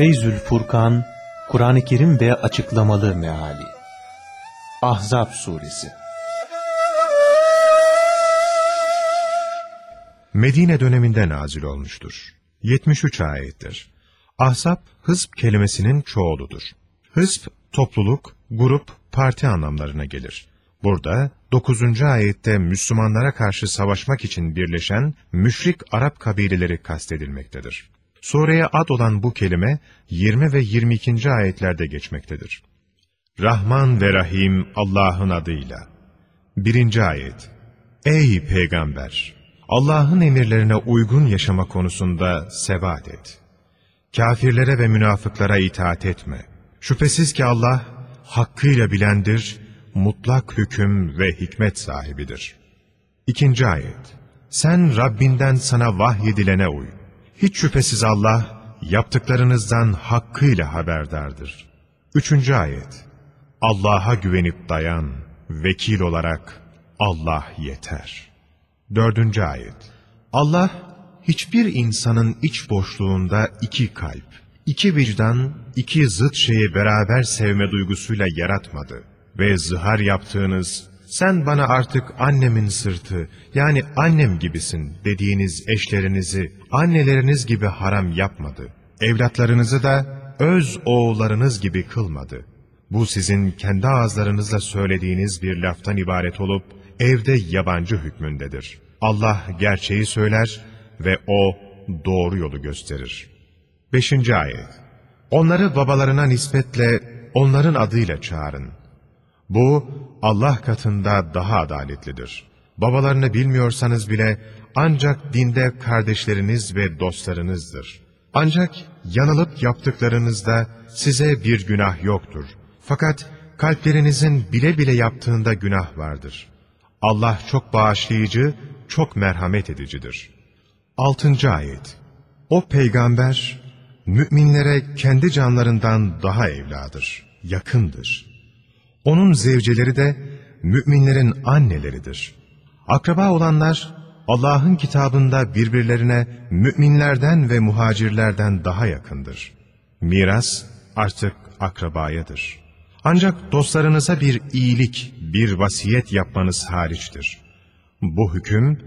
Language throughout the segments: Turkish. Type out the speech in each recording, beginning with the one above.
Feyzül Furkan, Kur'an-ı Kerim ve Açıklamalı Meali Ahzab Suresi Medine döneminde nazil olmuştur. 73 ayettir. Ahzab, hızb kelimesinin çoğuludur. Hızb, topluluk, grup, parti anlamlarına gelir. Burada 9. ayette Müslümanlara karşı savaşmak için birleşen müşrik Arap kabileleri kastedilmektedir. Sureye ad olan bu kelime 20 ve 22. ayetlerde geçmektedir. Rahman ve Rahim Allah'ın adıyla. 1. ayet Ey Peygamber! Allah'ın emirlerine uygun yaşama konusunda sebat et. Kafirlere ve münafıklara itaat etme. Şüphesiz ki Allah hakkıyla bilendir, mutlak hüküm ve hikmet sahibidir. İkinci ayet. Sen Rabbinden sana vahyedilene uy. Hiç şüphesiz Allah yaptıklarınızdan hakkıyla haberdardır. Üçüncü ayet. Allah'a güvenip dayan, vekil olarak Allah yeter. Dördüncü ayet. Allah hiçbir insanın iç boşluğunda iki kalp, iki vicdan, iki zıt şeyi beraber sevme duygusuyla yaratmadı ve zihar yaptığınız, sen bana artık annemin sırtı, yani annem gibisin dediğiniz eşlerinizi anneleriniz gibi haram yapmadı. Evlatlarınızı da öz oğullarınız gibi kılmadı. Bu sizin kendi ağızlarınızla söylediğiniz bir laftan ibaret olup, evde yabancı hükmündedir. Allah gerçeği söyler ve O doğru yolu gösterir. 5. Ayet Onları babalarına nispetle onların adıyla çağırın. Bu Allah katında daha adaletlidir. Babalarını bilmiyorsanız bile ancak dinde kardeşleriniz ve dostlarınızdır. Ancak yanılıp yaptıklarınızda size bir günah yoktur. Fakat kalplerinizin bile bile yaptığında günah vardır. Allah çok bağışlayıcı, çok merhamet edicidir. 6. Ayet O peygamber, müminlere kendi canlarından daha evladır, yakındır. Onun zevceleri de müminlerin anneleridir. Akraba olanlar, Allah'ın kitabında birbirlerine müminlerden ve muhacirlerden daha yakındır. Miras artık akrabayadır. Ancak dostlarınıza bir iyilik, bir vasiyet yapmanız hariçtir. Bu hüküm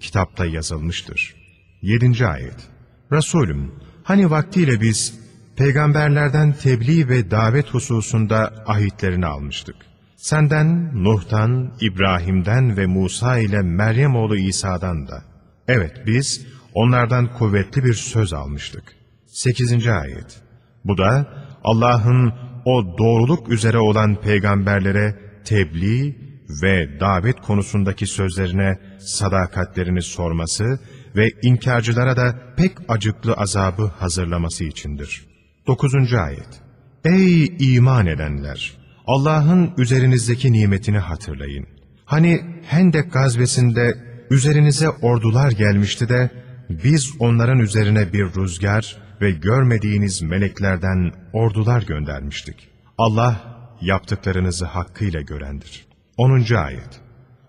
kitapta yazılmıştır. 7. Ayet Resulüm, hani vaktiyle biz peygamberlerden tebliğ ve davet hususunda ahitlerini almıştık. Senden, Nuh'tan, İbrahim'den ve Musa ile Meryem oğlu İsa'dan da. Evet biz onlardan kuvvetli bir söz almıştık. 8. Ayet Bu da Allah'ın o doğruluk üzere olan peygamberlere tebliğ ve davet konusundaki sözlerine sadakatlerini sorması ve inkarcılara da pek acıklı azabı hazırlaması içindir. 9. Ayet Ey iman edenler! Allah'ın üzerinizdeki nimetini hatırlayın. Hani Hendek gazvesinde üzerinize ordular gelmişti de biz onların üzerine bir rüzgar ve görmediğiniz meleklerden ordular göndermiştik. Allah yaptıklarınızı hakkıyla görendir. 10. Ayet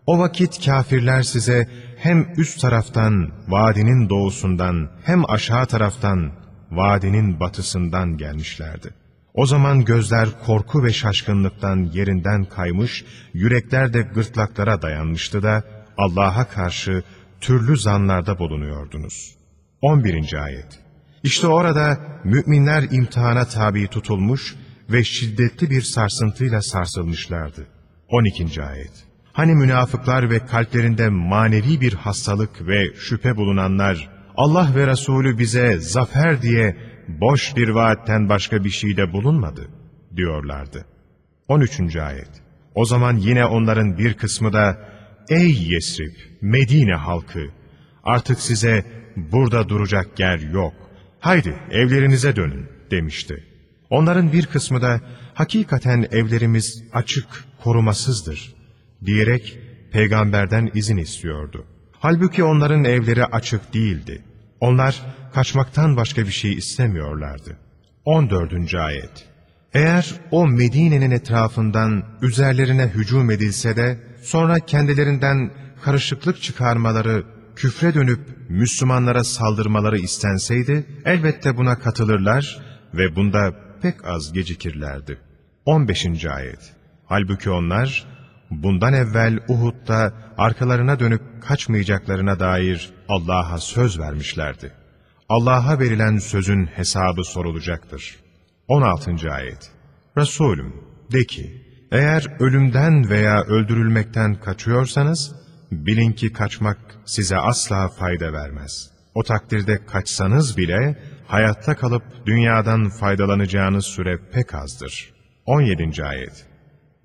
O vakit kafirler size hem üst taraftan, vadinin doğusundan, hem aşağı taraftan, vadinin batısından gelmişlerdi. O zaman gözler korku ve şaşkınlıktan yerinden kaymış, yürekler de gırtlaklara dayanmıştı da Allah'a karşı türlü zanlarda bulunuyordunuz. 11. Ayet İşte orada müminler imtihana tabi tutulmuş ve şiddetli bir sarsıntıyla sarsılmışlardı. 12. Ayet Hani münafıklar ve kalplerinde manevi bir hastalık ve şüphe bulunanlar, Allah ve Resulü bize zafer diye boş bir vaatten başka bir şeyde bulunmadı, diyorlardı. 13. Ayet O zaman yine onların bir kısmı da, Ey Yesrib, Medine halkı! Artık size burada duracak yer yok. Haydi evlerinize dönün, demişti. Onların bir kısmı da, hakikaten evlerimiz açık, korumasızdır, diyerek peygamberden izin istiyordu. Halbuki onların evleri açık değildi. Onlar kaçmaktan başka bir şey istemiyorlardı. 14. Ayet Eğer o Medine'nin etrafından üzerlerine hücum edilse de sonra kendilerinden karışıklık çıkarmaları, küfre dönüp Müslümanlara saldırmaları istenseydi elbette buna katılırlar ve bunda pek az gecikirlerdi. 15. Ayet Halbuki onlar, bundan evvel Uhud'da arkalarına dönüp kaçmayacaklarına dair Allah'a söz vermişlerdi. Allah'a verilen sözün hesabı sorulacaktır. 16. Ayet Resulüm, de ki, eğer ölümden veya öldürülmekten kaçıyorsanız, bilin ki kaçmak size asla fayda vermez. O takdirde kaçsanız bile, hayatta kalıp dünyadan faydalanacağınız süre pek azdır. 17. Ayet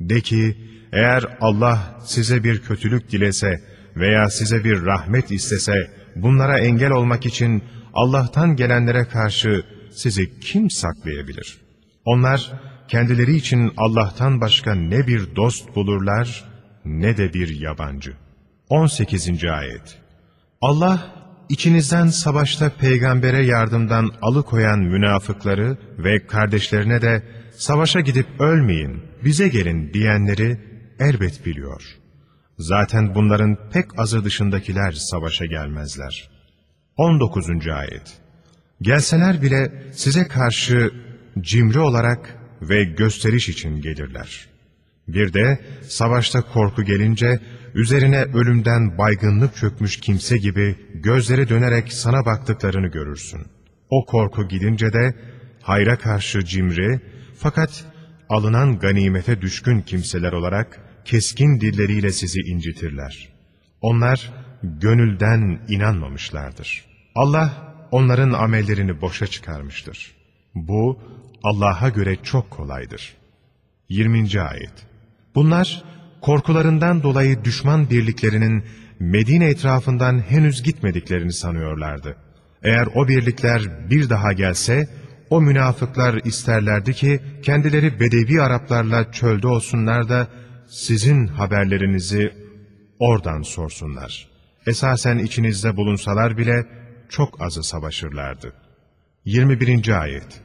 De ki, eğer Allah size bir kötülük dilese veya size bir rahmet istese, bunlara engel olmak için Allah'tan gelenlere karşı sizi kim saklayabilir? Onlar, kendileri için Allah'tan başka ne bir dost bulurlar, ne de bir yabancı. 18. Ayet Allah, içinizden savaşta peygambere yardımdan alıkoyan münafıkları ve kardeşlerine de savaşa gidip ölmeyin, bize gelin diyenleri elbet biliyor. Zaten bunların pek azı dışındakiler savaşa gelmezler. 19. Ayet Gelseler bile size karşı cimri olarak ve gösteriş için gelirler. Bir de savaşta korku gelince üzerine ölümden baygınlık çökmüş kimse gibi gözleri dönerek sana baktıklarını görürsün. O korku gidince de hayra karşı cimri fakat alınan ganimete düşkün kimseler olarak keskin dilleriyle sizi incitirler. Onlar gönülden inanmamışlardır. Allah onların amellerini boşa çıkarmıştır. Bu Allah'a göre çok kolaydır. 20. Ayet Bunlar korkularından dolayı düşman birliklerinin Medine etrafından henüz gitmediklerini sanıyorlardı. Eğer o birlikler bir daha gelse, o münafıklar isterlerdi ki kendileri Bedevi Araplarla çölde olsunlar da sizin haberlerinizi oradan sorsunlar. Esasen içinizde bulunsalar bile çok azı savaşırlardı. 21. Ayet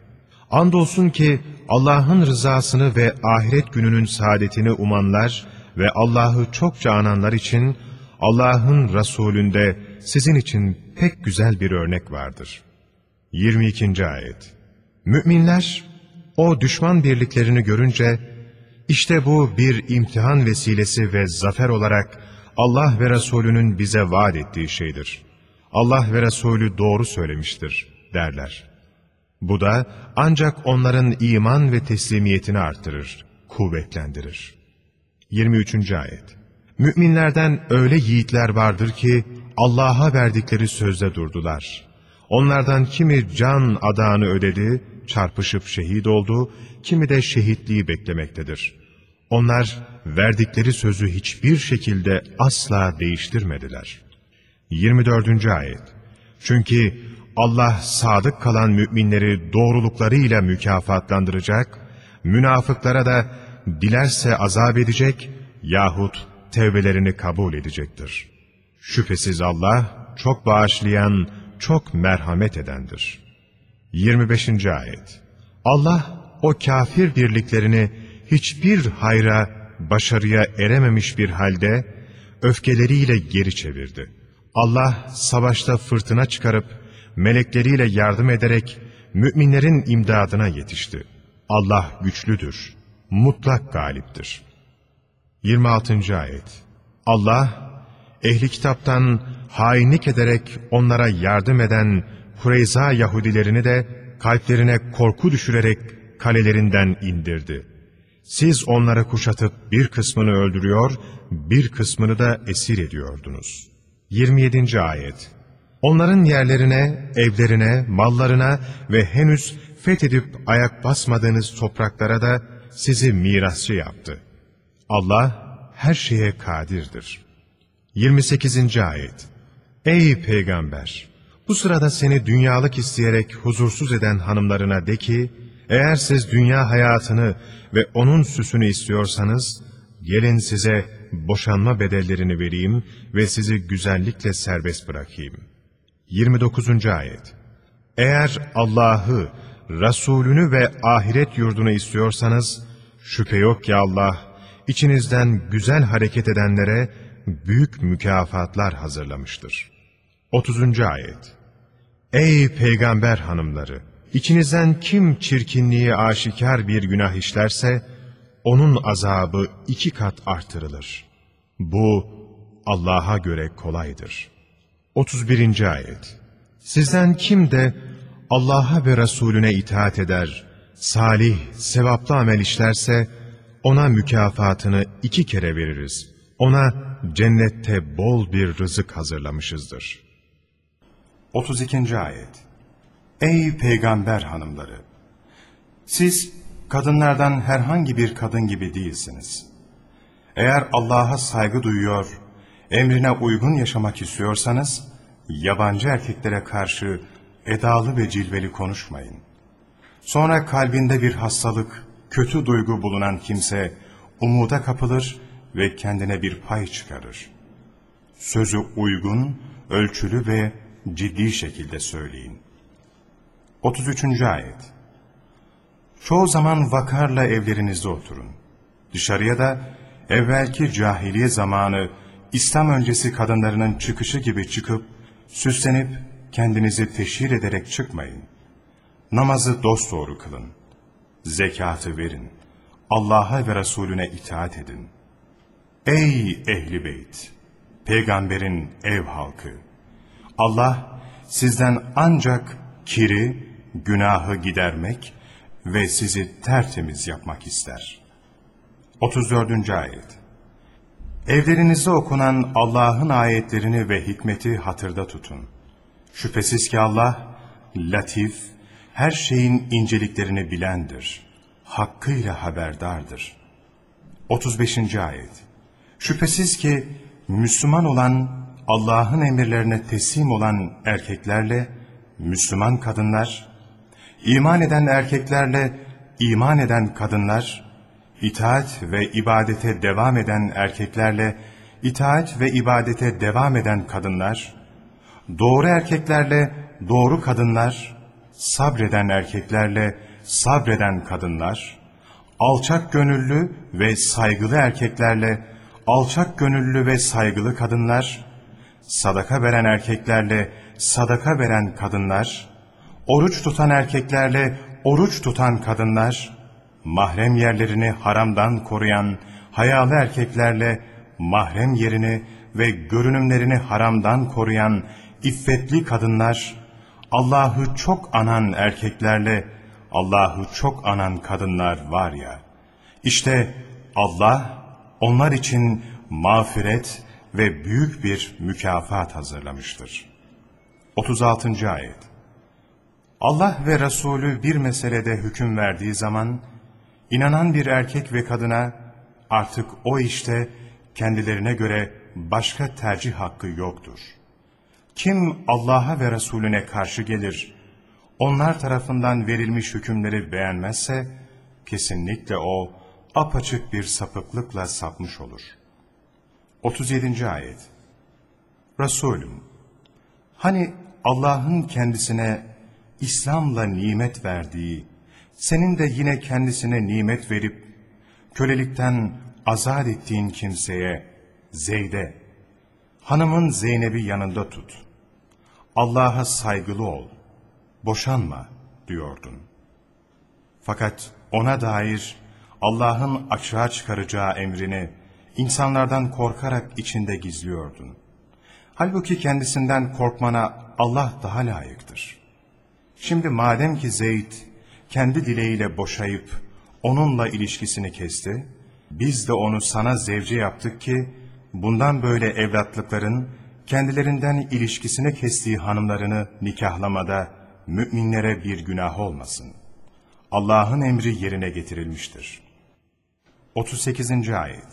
Andolsun ki Allah'ın rızasını ve ahiret gününün saadetini umanlar ve Allah'ı çokça ananlar için Allah'ın Resulünde sizin için pek güzel bir örnek vardır. 22. Ayet Müminler o düşman birliklerini görünce işte bu bir imtihan vesilesi ve zafer olarak Allah ve Resulünün bize vaat ettiği şeydir. Allah ve Resulü doğru söylemiştir derler. Bu da ancak onların iman ve teslimiyetini artırır, kuvvetlendirir. 23. Ayet Müminlerden öyle yiğitler vardır ki Allah'a verdikleri sözde durdular. Onlardan kimi can adağını ödedi, çarpışıp şehit oldu, kimi de şehitliği beklemektedir. Onlar verdikleri sözü hiçbir şekilde asla değiştirmediler. 24. Ayet Çünkü Allah sadık kalan müminleri doğruluklarıyla mükafatlandıracak, münafıklara da dilerse azap edecek yahut tevbelerini kabul edecektir. Şüphesiz Allah çok bağışlayan, çok merhamet edendir. 25. Ayet Allah o kafir birliklerini hiçbir hayra, başarıya erememiş bir halde öfkeleriyle geri çevirdi. Allah savaşta fırtına çıkarıp melekleriyle yardım ederek müminlerin imdadına yetişti. Allah güçlüdür, mutlak galiptir. 26. Ayet Allah, ehli kitaptan hainlik ederek onlara yardım eden Kureyza Yahudilerini de kalplerine korku düşürerek kalelerinden indirdi. Siz onları kuşatıp bir kısmını öldürüyor, bir kısmını da esir ediyordunuz. 27. Ayet Onların yerlerine, evlerine, mallarına ve henüz fethedip ayak basmadığınız topraklara da sizi mirasçı yaptı. Allah her şeye kadirdir. 28. Ayet Ey Peygamber! Bu sırada seni dünyalık isteyerek huzursuz eden hanımlarına de ki, eğer siz dünya hayatını ve onun süsünü istiyorsanız, gelin size boşanma bedellerini vereyim ve sizi güzellikle serbest bırakayım. 29. Ayet Eğer Allah'ı, Resulünü ve ahiret yurdunu istiyorsanız, şüphe yok ki Allah, içinizden güzel hareket edenlere büyük mükafatlar hazırlamıştır. 30. Ayet Ey peygamber hanımları! İçinizden kim çirkinliği aşikar bir günah işlerse, onun azabı iki kat artırılır. Bu Allah'a göre kolaydır. 31. Ayet Sizden kim de Allah'a ve Resulüne itaat eder, salih, sevaplı amel işlerse, ona mükafatını iki kere veririz. Ona cennette bol bir rızık hazırlamışızdır. 32. Ayet Ey peygamber hanımları! Siz kadınlardan herhangi bir kadın gibi değilsiniz. Eğer Allah'a saygı duyuyor, emrine uygun yaşamak istiyorsanız, yabancı erkeklere karşı edalı ve cilveli konuşmayın. Sonra kalbinde bir hastalık, kötü duygu bulunan kimse umuda kapılır ve kendine bir pay çıkarır. Sözü uygun, ölçülü ve ciddi şekilde söyleyin. 33. Ayet Çoğu zaman vakarla evlerinizde oturun. Dışarıya da evvelki cahiliye zamanı İslam öncesi kadınlarının çıkışı gibi çıkıp, süslenip kendinizi teşhir ederek çıkmayın. Namazı dosdoğru kılın. Zekatı verin. Allah'a ve Resulüne itaat edin. Ey ehli beyt! Peygamberin ev halkı! Allah sizden ancak kiri, günahı gidermek ve sizi tertemiz yapmak ister. 34. Ayet Evlerinizde okunan Allah'ın ayetlerini ve hikmeti hatırda tutun. Şüphesiz ki Allah, latif, her şeyin inceliklerini bilendir, hakkıyla haberdardır. 35. Ayet Şüphesiz ki Müslüman olan, Allah'ın emirlerine teslim olan erkeklerle, Müslüman kadınlar, iman eden erkeklerle iman eden kadınlar, itaat ve ibadete devam eden erkeklerle itaat ve ibadete devam eden kadınlar, doğru erkeklerle doğru kadınlar, sabreden erkeklerle sabreden kadınlar, alçak gönüllü ve saygılı erkeklerle alçak gönüllü ve saygılı kadınlar, sadaka veren erkeklerle sadaka veren kadınlar, oruç tutan erkeklerle oruç tutan kadınlar, mahrem yerlerini haramdan koruyan hayalı erkeklerle mahrem yerini ve görünümlerini haramdan koruyan iffetli kadınlar, Allah'ı çok anan erkeklerle Allah'ı çok anan kadınlar var ya, işte Allah onlar için mağfiret ve büyük bir mükafat hazırlamıştır. 36. Ayet Allah ve Resulü bir meselede hüküm verdiği zaman, inanan bir erkek ve kadına artık o işte kendilerine göre başka tercih hakkı yoktur. Kim Allah'a ve Resulüne karşı gelir, onlar tarafından verilmiş hükümleri beğenmezse, kesinlikle o apaçık bir sapıklıkla sapmış olur. 37. Ayet Resulüm, hani Allah'ın kendisine İslam'la nimet verdiği, senin de yine kendisine nimet verip, kölelikten azat ettiğin kimseye, Zeyd'e, hanımın Zeynep'i yanında tut. Allah'a saygılı ol, boşanma diyordun. Fakat ona dair Allah'ın açığa çıkaracağı emrini insanlardan korkarak içinde gizliyordun. Halbuki kendisinden korkmana Allah daha layıktır. Şimdi madem ki Zeyd kendi dileğiyle boşayıp onunla ilişkisini kesti, biz de onu sana zevce yaptık ki bundan böyle evlatlıkların kendilerinden ilişkisini kestiği hanımlarını nikahlamada müminlere bir günah olmasın. Allah'ın emri yerine getirilmiştir. 38. Ayet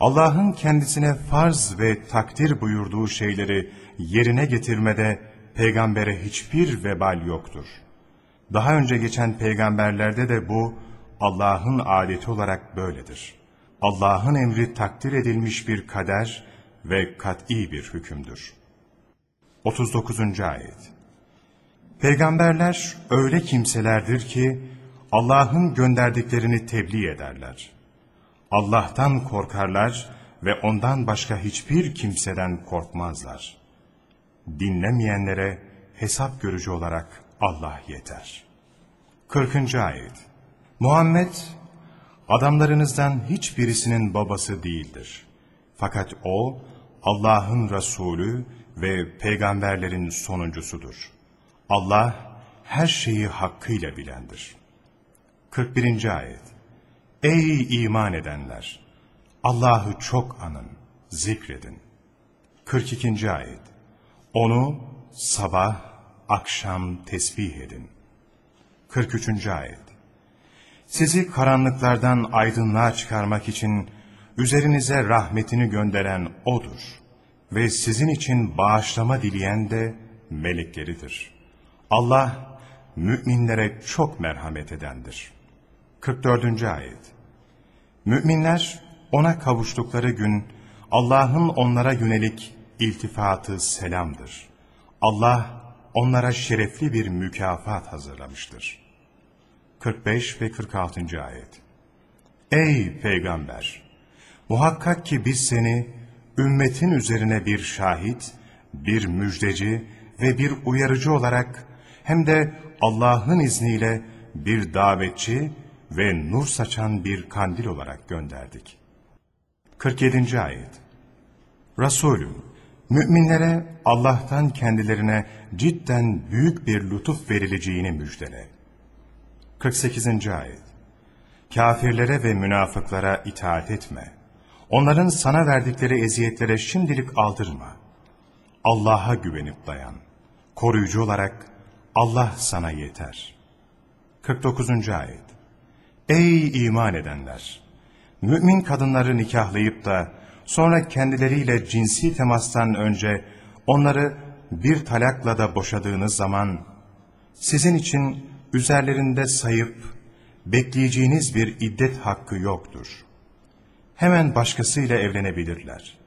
Allah'ın kendisine farz ve takdir buyurduğu şeyleri yerine getirmede peygambere hiçbir vebal yoktur. Daha önce geçen peygamberlerde de bu Allah'ın adeti olarak böyledir. Allah'ın emri takdir edilmiş bir kader ve kat'i bir hükümdür. 39. Ayet Peygamberler öyle kimselerdir ki Allah'ın gönderdiklerini tebliğ ederler. Allah'tan korkarlar ve ondan başka hiçbir kimseden korkmazlar. Dinlemeyenlere hesap görücü olarak Allah yeter. 40. Ayet Muhammed, adamlarınızdan hiçbirisinin babası değildir. Fakat o, Allah'ın Resulü ve peygamberlerin sonuncusudur. Allah, her şeyi hakkıyla bilendir. 41. Ayet Ey iman edenler! Allah'ı çok anın, zikredin. 42. Ayet Onu sabah, akşam tesbih edin. 43. Ayet Sizi karanlıklardan aydınlığa çıkarmak için üzerinize rahmetini gönderen O'dur. Ve sizin için bağışlama dileyen de melekleridir. Allah, müminlere çok merhamet edendir. 44. Ayet Müminler, ona kavuştukları gün, Allah'ın onlara yönelik iltifatı selamdır. Allah, onlara şerefli bir mükafat hazırlamıştır. 45 ve 46. Ayet Ey Peygamber! Muhakkak ki biz seni ümmetin üzerine bir şahit, bir müjdeci ve bir uyarıcı olarak hem de Allah'ın izniyle bir davetçi ve nur saçan bir kandil olarak gönderdik. 47. Ayet Resulüm, müminlere Allah'tan kendilerine cidden büyük bir lütuf verileceğini müjdele. 48. Ayet Kafirlere ve münafıklara itaat etme. Onların sana verdikleri eziyetlere şimdilik aldırma. Allah'a güvenip dayan. Koruyucu olarak Allah sana yeter. 49. Ayet Ey iman edenler! Mümin kadınları nikahlayıp da sonra kendileriyle cinsi temastan önce onları bir talakla da boşadığınız zaman sizin için üzerlerinde sayıp bekleyeceğiniz bir iddet hakkı yoktur. Hemen başkasıyla evlenebilirler.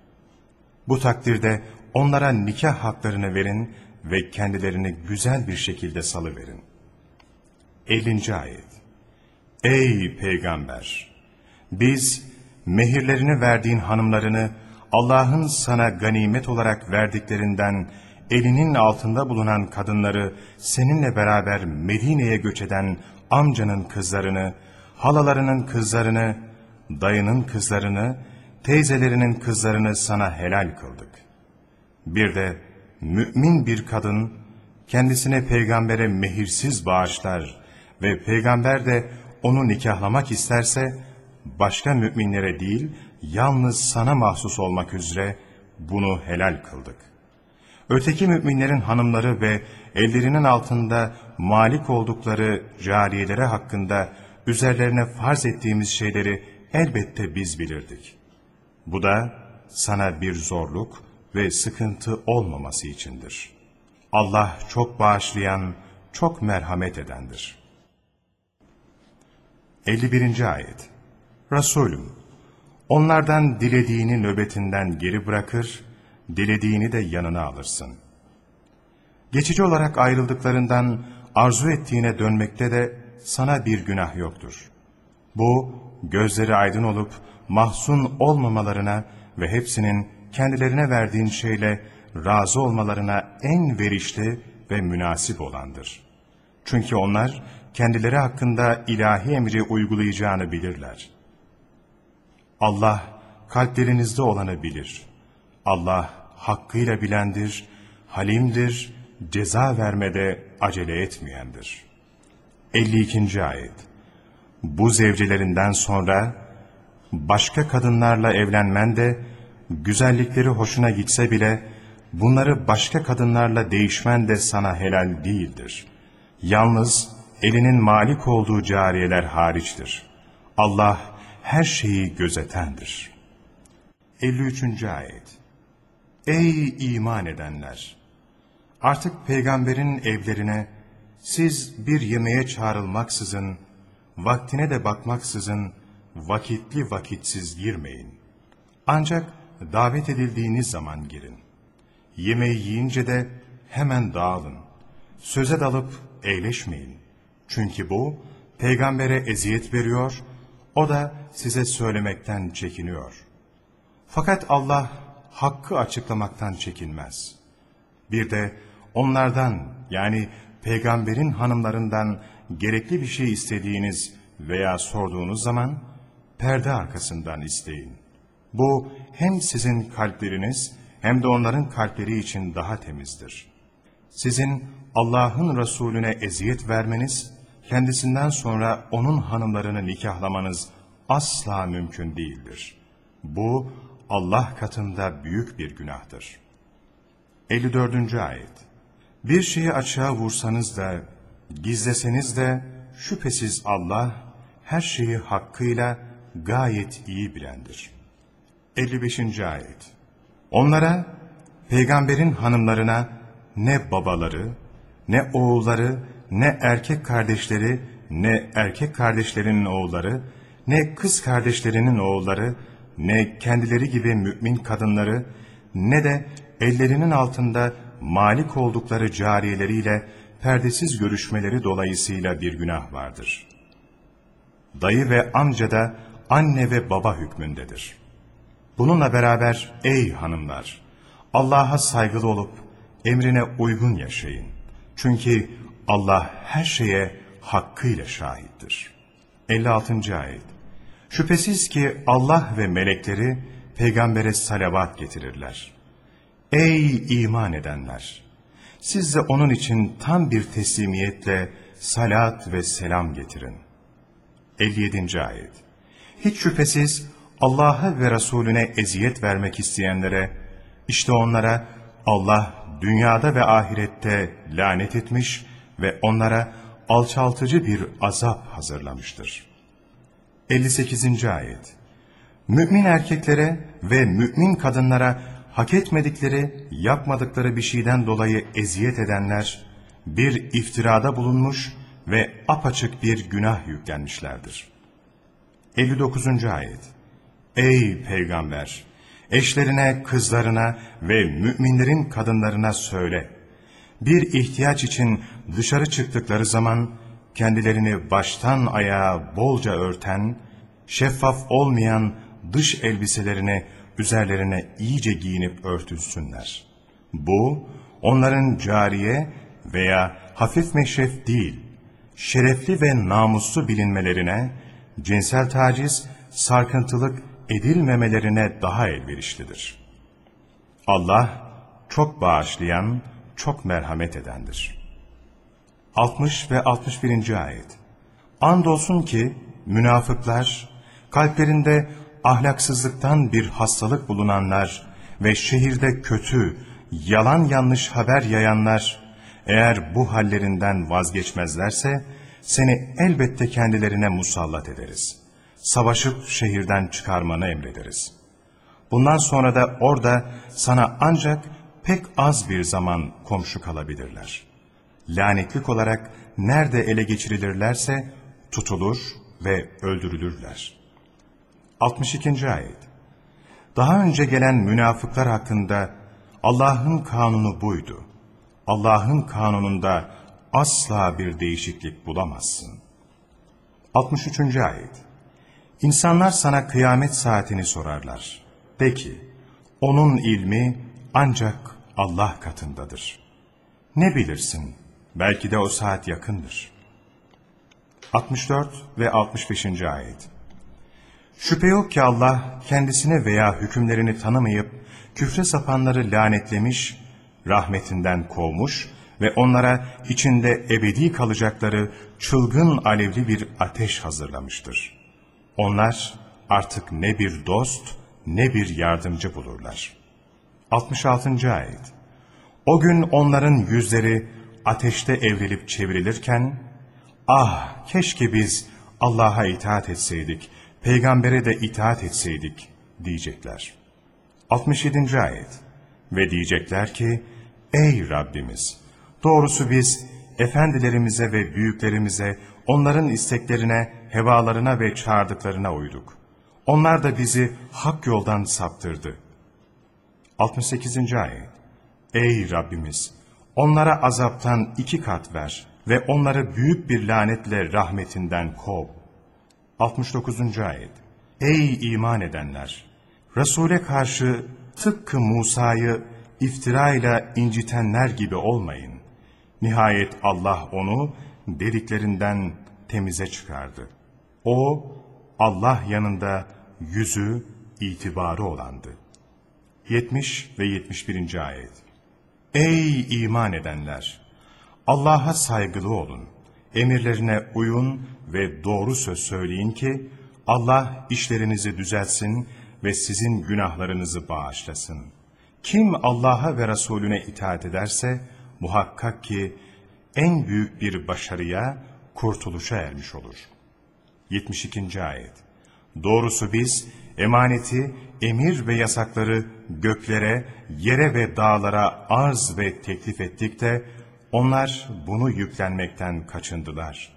Bu takdirde onlara nikah haklarını verin ve kendilerini güzel bir şekilde salıverin. 50. Ayet Ey Peygamber! Biz mehirlerini verdiğin hanımlarını Allah'ın sana ganimet olarak verdiklerinden elinin altında bulunan kadınları seninle beraber Medine'ye göç eden amcanın kızlarını, halalarının kızlarını, dayının kızlarını, teyzelerinin kızlarını sana helal kıldık. Bir de mümin bir kadın kendisine peygambere mehirsiz bağışlar ve peygamber de onu nikahlamak isterse başka müminlere değil yalnız sana mahsus olmak üzere bunu helal kıldık. Öteki müminlerin hanımları ve ellerinin altında malik oldukları cariyelere hakkında üzerlerine farz ettiğimiz şeyleri elbette biz bilirdik. Bu da sana bir zorluk ve sıkıntı olmaması içindir. Allah çok bağışlayan, çok merhamet edendir. 51. Ayet Resulüm, onlardan dilediğini nöbetinden geri bırakır, dilediğini de yanına alırsın. Geçici olarak ayrıldıklarından arzu ettiğine dönmekte de sana bir günah yoktur. Bu, gözleri aydın olup mahzun olmamalarına ve hepsinin kendilerine verdiğin şeyle razı olmalarına en verişli ve münasip olandır. Çünkü onlar kendileri hakkında ilahi emri uygulayacağını bilirler. Allah kalplerinizde olanı bilir. Allah hakkıyla bilendir, halimdir, ceza vermede acele etmeyendir. 52. Ayet Bu zevcelerinden sonra başka kadınlarla evlenmen de güzellikleri hoşuna gitse bile bunları başka kadınlarla değişmen de sana helal değildir. Yalnız elinin malik olduğu cariyeler hariçtir. Allah her şeyi gözetendir. 53. Ayet Ey iman edenler! Artık peygamberin evlerine siz bir yemeğe çağrılmaksızın, vaktine de bakmaksızın vakitli vakitsiz girmeyin. Ancak davet edildiğiniz zaman girin. Yemeği yiyince de hemen dağılın. Söze dalıp eğleşmeyin. Çünkü bu peygambere eziyet veriyor, o da size söylemekten çekiniyor. Fakat Allah hakkı açıklamaktan çekinmez. Bir de onlardan yani peygamberin hanımlarından gerekli bir şey istediğiniz veya sorduğunuz zaman perde arkasından isteyin. Bu hem sizin kalpleriniz hem de onların kalpleri için daha temizdir. Sizin Allah'ın Resulüne eziyet vermeniz, kendisinden sonra onun hanımlarını nikahlamanız asla mümkün değildir. Bu Allah katında büyük bir günahtır. 54. Ayet Bir şeyi açığa vursanız da, gizleseniz de, şüphesiz Allah, her şeyi hakkıyla gayet iyi bilendir. 55. Ayet Onlara, peygamberin hanımlarına ne babaları, ne oğulları, ne erkek kardeşleri, ne erkek kardeşlerinin oğulları, ne kız kardeşlerinin oğulları, ne kendileri gibi mümin kadınları, ne de ellerinin altında malik oldukları cariyeleriyle perdesiz görüşmeleri dolayısıyla bir günah vardır. Dayı ve amca da anne ve baba hükmündedir. Bununla beraber ey hanımlar, Allah'a saygılı olup emrine uygun yaşayın. Çünkü Allah her şeye hakkıyla şahittir. 56. Ayet Şüphesiz ki Allah ve melekleri peygambere salavat getirirler. Ey iman edenler! Siz de onun için tam bir teslimiyetle salat ve selam getirin. 57. Ayet Hiç şüphesiz Allah'a ve Resulüne eziyet vermek isteyenlere, işte onlara Allah dünyada ve ahirette lanet etmiş ve onlara alçaltıcı bir azap hazırlamıştır. 58. Ayet Mümin erkeklere ve mümin kadınlara hak etmedikleri, yapmadıkları bir şeyden dolayı eziyet edenler, bir iftirada bulunmuş ve apaçık bir günah yüklenmişlerdir. 59. Ayet Ey Peygamber! Eşlerine, kızlarına ve müminlerin kadınlarına söyle. Bir ihtiyaç için dışarı çıktıkları zaman kendilerini baştan ayağa bolca örten, şeffaf olmayan dış elbiselerini üzerlerine iyice giyinip örtülsünler. Bu, onların cariye veya hafif meşref değil, şerefli ve namuslu bilinmelerine, cinsel taciz, sarkıntılık edilmemelerine daha elverişlidir. Allah, çok bağışlayan, çok merhamet edendir. 60 ve 61. Ayet Andolsun ki münafıklar, kalplerinde ahlaksızlıktan bir hastalık bulunanlar ve şehirde kötü, yalan yanlış haber yayanlar, eğer bu hallerinden vazgeçmezlerse, seni elbette kendilerine musallat ederiz. Savaşıp şehirden çıkarmanı emrederiz. Bundan sonra da orada sana ancak pek az bir zaman komşu kalabilirler. Lanetlik olarak nerede ele geçirilirlerse tutulur ve öldürülürler.'' 62. Ayet Daha önce gelen münafıklar hakkında Allah'ın kanunu buydu. Allah'ın kanununda asla bir değişiklik bulamazsın. 63. Ayet İnsanlar sana kıyamet saatini sorarlar. De ki, onun ilmi ancak Allah katındadır. Ne bilirsin, belki de o saat yakındır. 64 ve 65. Ayet Şüphe yok ki Allah kendisine veya hükümlerini tanımayıp küfre sapanları lanetlemiş, rahmetinden kovmuş ve onlara içinde ebedi kalacakları çılgın alevli bir ateş hazırlamıştır. Onlar artık ne bir dost ne bir yardımcı bulurlar. 66. Ayet O gün onların yüzleri ateşte evrilip çevrilirken, ah keşke biz Allah'a itaat etseydik peygambere de itaat etseydik diyecekler. 67. Ayet Ve diyecekler ki, Ey Rabbimiz! Doğrusu biz efendilerimize ve büyüklerimize, onların isteklerine, hevalarına ve çağırdıklarına uyduk. Onlar da bizi hak yoldan saptırdı. 68. Ayet Ey Rabbimiz! Onlara azaptan iki kat ver ve onları büyük bir lanetle rahmetinden kov. 69. Ayet Ey iman edenler! Resul'e karşı tıpkı Musa'yı iftira ile incitenler gibi olmayın. Nihayet Allah onu dediklerinden temize çıkardı. O, Allah yanında yüzü, itibarı olandı. 70 ve 71. ayet Ey iman edenler! Allah'a saygılı olun. Emirlerine uyun ve doğru söz söyleyin ki Allah işlerinizi düzelsin ve sizin günahlarınızı bağışlasın. Kim Allah'a ve Resulüne itaat ederse muhakkak ki en büyük bir başarıya, kurtuluşa ermiş olur. 72. ayet Doğrusu biz emaneti, emir ve yasakları göklere, yere ve dağlara arz ve teklif ettik de onlar bunu yüklenmekten kaçındılar.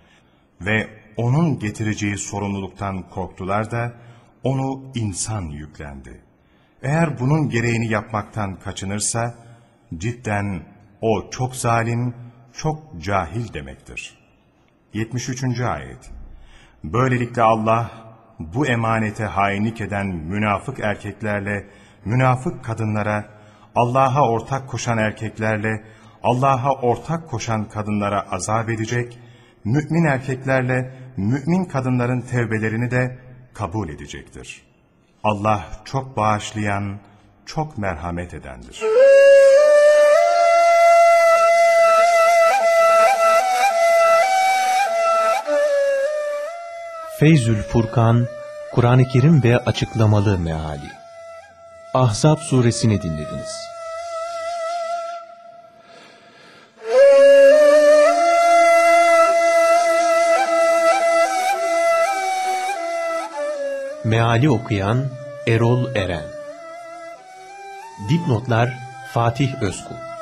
Ve onun getireceği sorumluluktan korktular da onu insan yüklendi. Eğer bunun gereğini yapmaktan kaçınırsa cidden o çok zalim, çok cahil demektir. 73. ayet Böylelikle Allah bu emanete hainlik eden münafık erkeklerle, münafık kadınlara, Allah'a ortak koşan erkeklerle, Allah'a ortak koşan kadınlara azap edecek, mümin erkeklerle, mümin kadınların tevbelerini de kabul edecektir. Allah çok bağışlayan, çok merhamet edendir. Feyzül Furkan, Kur'an-ı Kerim ve açıklamalı meali. Ahzab suresini dinlediniz. Meali okuyan Erol Eren Dipnotlar Fatih Özkul